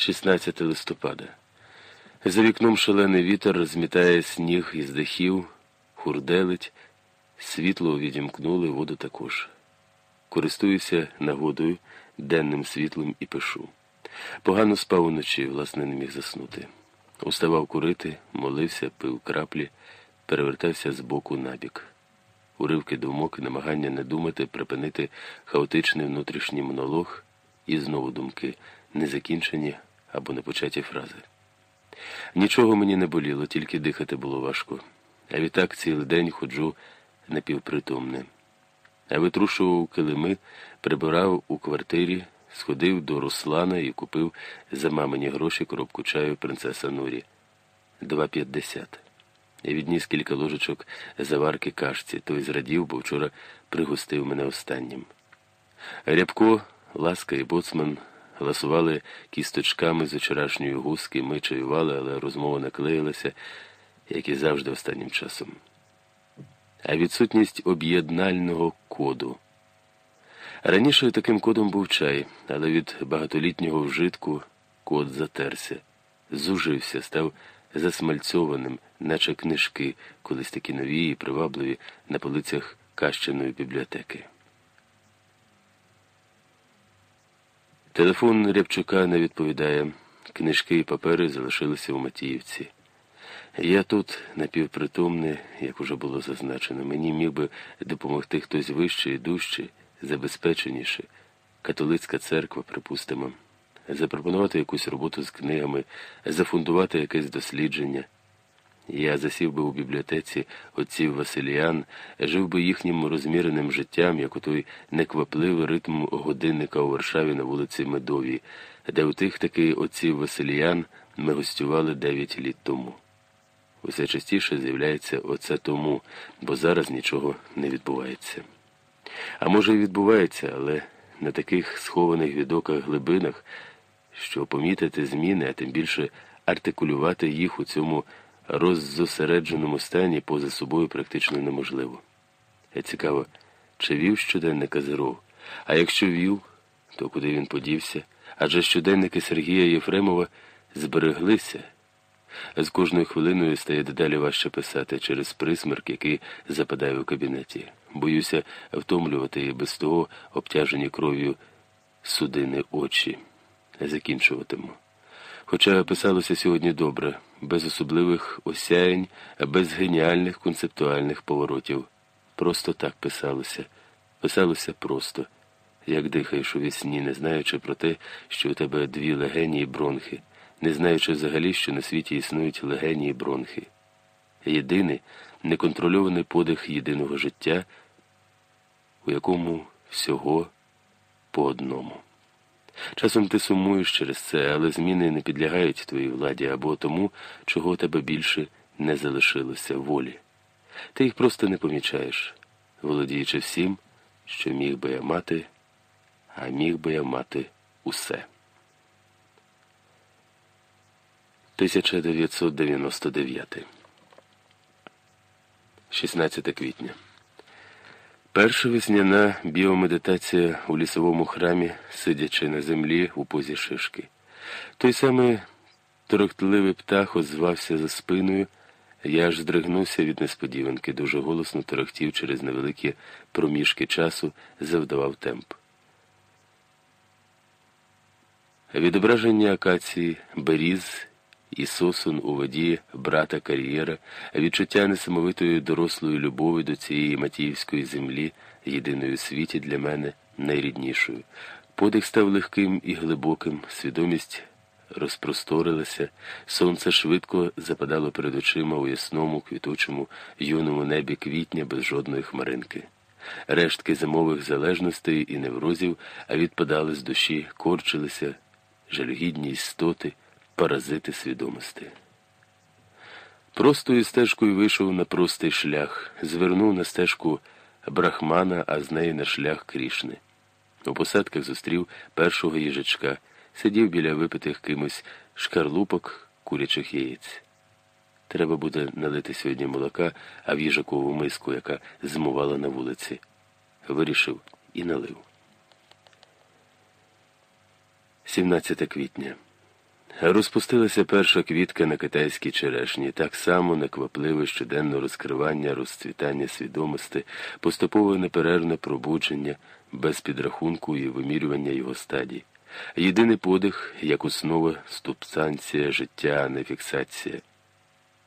16 листопада. За вікном шалений вітер розмітає сніг із дахів, хурделить, світло відімкнули, воду також. Користуюся нагодою, денним світлом і пишу. Погано спав уночі, власне, не міг заснути. Уставав курити, молився, пив краплі, перевертався з боку на бік. Уривки думок, намагання не думати, припинити хаотичний внутрішній монолог і знову думки, незакінчені або непочаті фрази. Нічого мені не боліло, тільки дихати було важко. А відтак цілий день ходжу напівпритомним. А витрушував килими, прибирав у квартирі, сходив до Руслана і купив за мамині гроші коробку чаю принцеса Нурі. Два п'ятдесят. Я відніс кілька ложечок заварки кашці, той зрадів, бо вчора пригостив мене останнім. Рябко, ласка і боцман ласували кісточками з вчорашньої гуски, ми чаювали, але розмова наклеїлася, як і завжди останнім часом. А відсутність об'єднального коду. Раніше таким кодом був чай, але від багатолітнього вжитку код затерся, зужився, став засмальцьованим, наче книжки, колись такі нові і привабливі на полицях Кащиної бібліотеки. Телефон Рябчука не відповідає. Книжки і папери залишилися у Матіївці. Я тут напівпритомний, як уже було зазначено. Мені міг би допомогти хтось вище і дужче, забезпеченіше, католицька церква, припустимо, запропонувати якусь роботу з книгами, зафундувати якесь дослідження. Я засів би у бібліотеці отців Василіян, жив би їхнім розміреним життям, як у той неквапливий ритм годинника у Варшаві на вулиці Медовій, де у тих таки отців Василіян ми гостювали дев'ять літ тому. Усе частіше з'являється оце тому, бо зараз нічого не відбувається. А може, і відбувається, але на таких схованих відоках глибинах, що помітити зміни, а тим більше артикулювати їх у цьому роззосередженому стані поза собою практично неможливо. Я цікаво, чи вів щоденник Азеров, а якщо вів, то куди він подівся? Адже щоденники Сергія Єфремова збереглися. З кожною хвилиною стає дедалі важче писати через присмерк, який западає у кабінеті. Боюся втомлювати і без того обтяжені кров'ю судини очі. Закінчуватиму. Хоча писалося сьогодні добре, без особливих осяянь, без геніальних концептуальних поворотів. Просто так писалося. Писалося просто, як дихаєш у вісні, не знаючи про те, що у тебе дві легені і бронхи, не знаючи взагалі, що на світі існують легені і бронхи. Єдиний неконтрольований подих єдиного життя, у якому всього по одному. Часом ти сумуєш через це, але зміни не підлягають твоїй владі або тому, чого тебе більше не залишилося волі. Ти їх просто не помічаєш, володіючи всім, що міг би я мати, а міг би я мати усе. 1999 16 квітня Перша весняна біомедитація у лісовому храмі, сидячи на землі у позі шишки. Той самий торохтливий птах озвався за спиною. Я аж здригнувся від несподіванки, дуже голосно торохтів через невеликі проміжки часу, завдавав темп. Відображення акації, беріз і сосун у воді брата кар'єра, відчуття несамовитої дорослої любові до цієї матіївської землі, єдиної у світі для мене найріднішою. Подих став легким і глибоким, свідомість розпросторилася, сонце швидко западало перед очима у ясному, квітучому, юному небі квітня без жодної хмаринки. Рештки зимових залежностей і неврозів, відпадали з душі, корчилися, жалюгідні істоти паразити свідомості. Простою стежкою вийшов на простий шлях, звернув на стежку брахмана, а з неї на шлях Крішни. У посадках зустрів першого їжачка, сидів біля випитих кимось шкарлупок курячих яєць. Треба буде налити сьогодні молока, а в їжакову миску, яка змувала на вулиці. Вирішив і налив. 17 квітня. Розпустилася перша квітка на китайській черешні, так само неквапливе щоденне розкривання, розцвітання свідомості, поступове неперервне пробудження, без підрахунку і вимірювання його стадій. Єдиний подих, як основа, субстанція, життя, не фіксація.